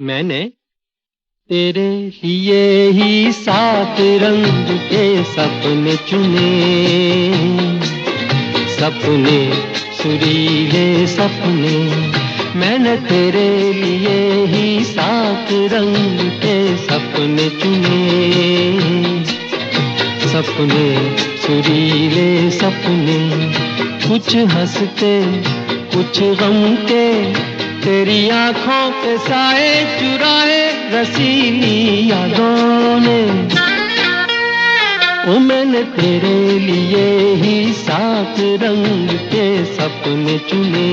मैंने तेरे लिए ही सात रंग के सपने चुने। सपने, सुरीले सपने। मैंने तेरे लिए ही सात रंग के सपने चुने। सपने, सुरीले सपने। कुछ हँसते, कुछ गम के तेरी आँखों के साए चुराए रसीली यादों ने। मैंने तेरे लिए ही सात रंग के सपने चुने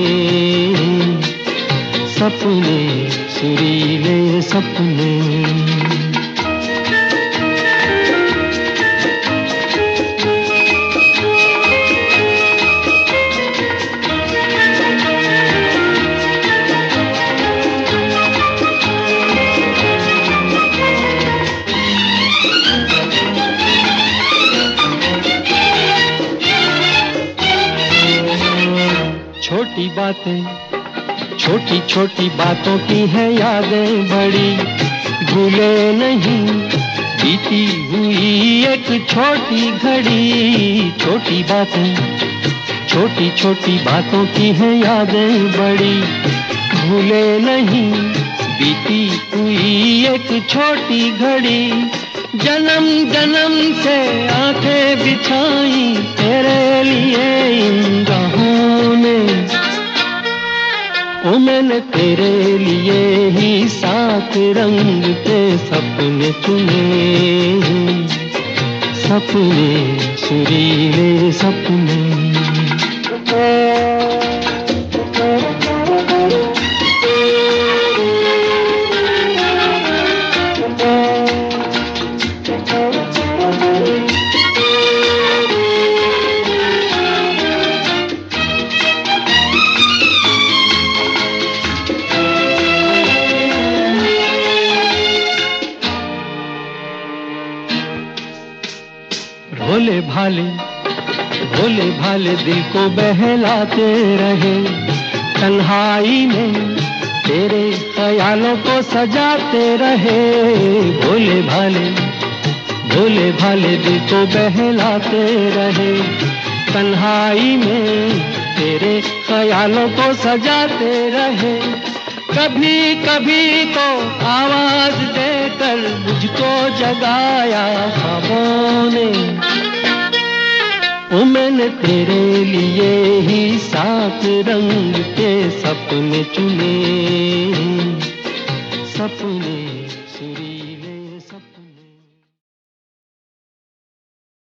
सपने, सुरीले सपने। छोटी बातें, छोटी छोटी बातों की है यादें बड़ी। भूले नहीं, बीती हुई एक छोटी घड़ी। छोटी बातें, छोटी छोटी बातों की है यादें बड़ी। भूले नहीं, बीती हुई एक छोटी घड़ी। जन्म जन्म से आँखें बिछाई, तेरे लिए मैंने तेरे लिए ही सात रंग के सपने चुने सपने सुरीले सपने। भोले भाले भोले भाले दिल को बहलाते रहे। तन्हाई में तेरे ख्यालों को सजाते रहे। भोले भाले भोले भाले दिल को बहलाते रहे। तन्हाई में तेरे ख्यालों को सजाते रहे। कभी कभी तो आवाज़ देकर मुझको जगाया। मैंने तेरे लिए ही सात रंग के सपने चुने। सपने